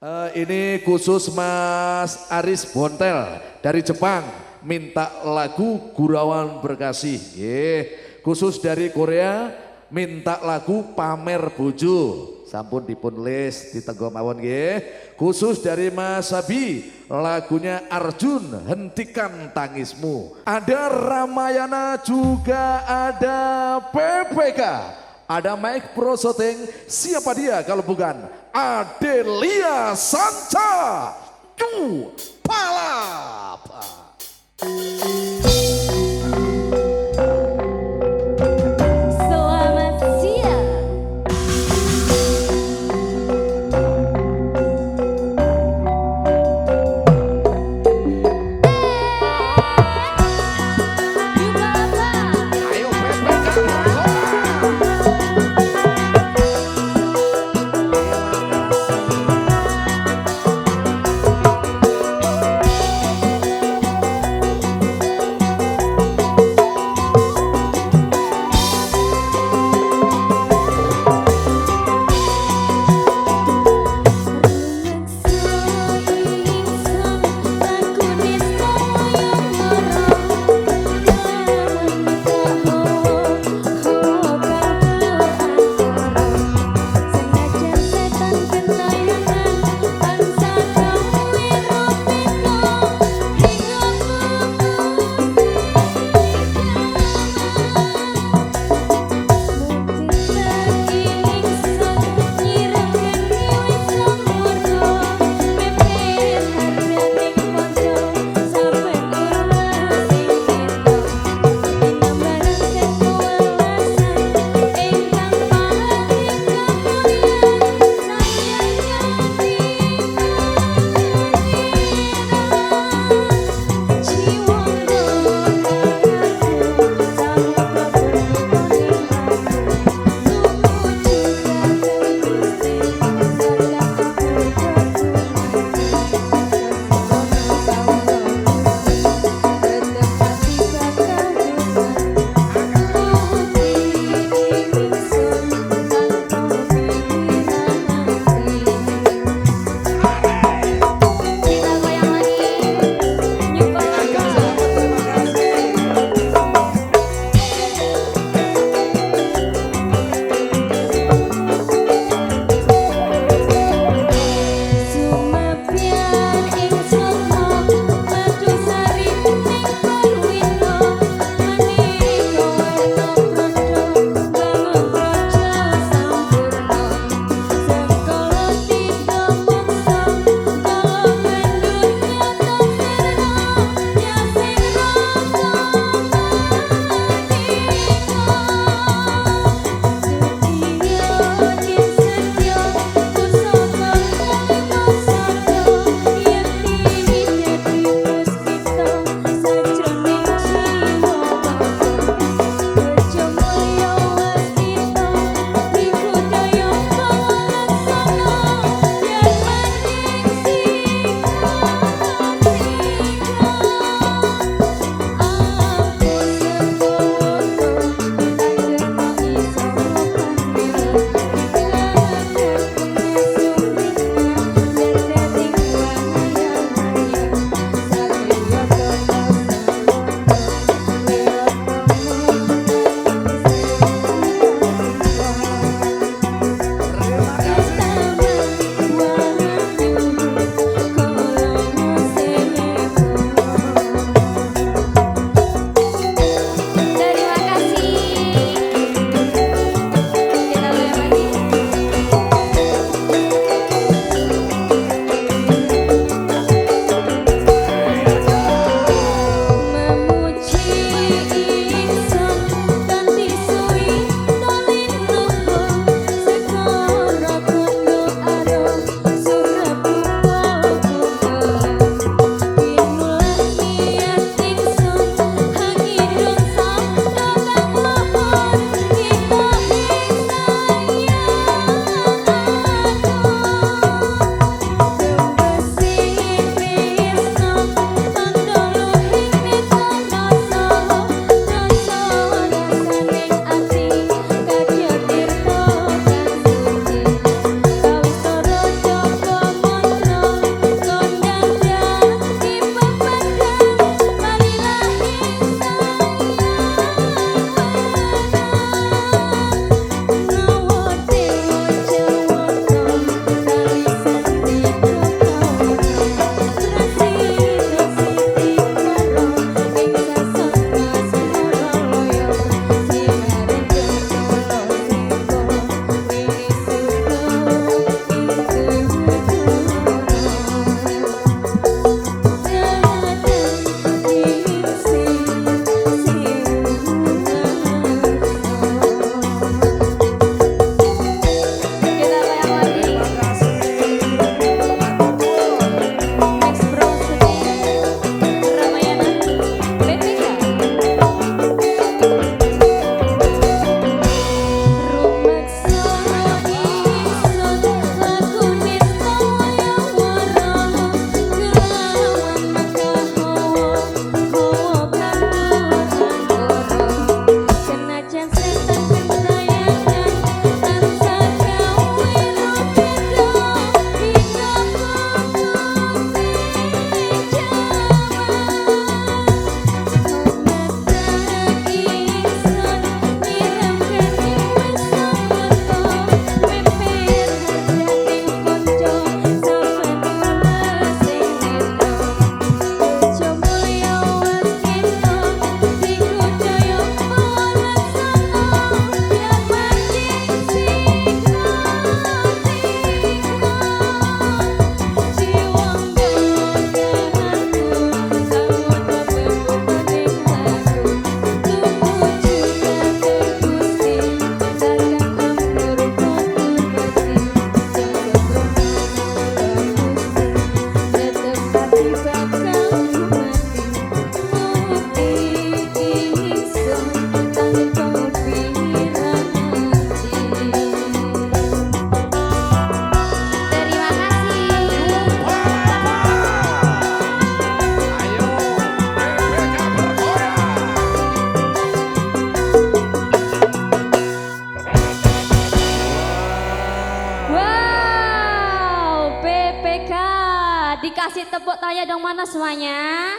Uh, ini khusus Mas Aris Bontel dari Jepang minta lagu Gurawan Berkasih. Yeah. Khusus dari Korea minta lagu Pamer Bojo. Sampun dipun list di Teguh Mawon nggih. Khusus dari Mas Sabi lagunya Arjun Hentikan Tangismu. Ada Ramayana juga ada PPK. Ada Mike Pro Shooting, siapa dia kalau bukan Adelia Sanca. Palapa. Dikasih tepuk tanya dong mana semuanya?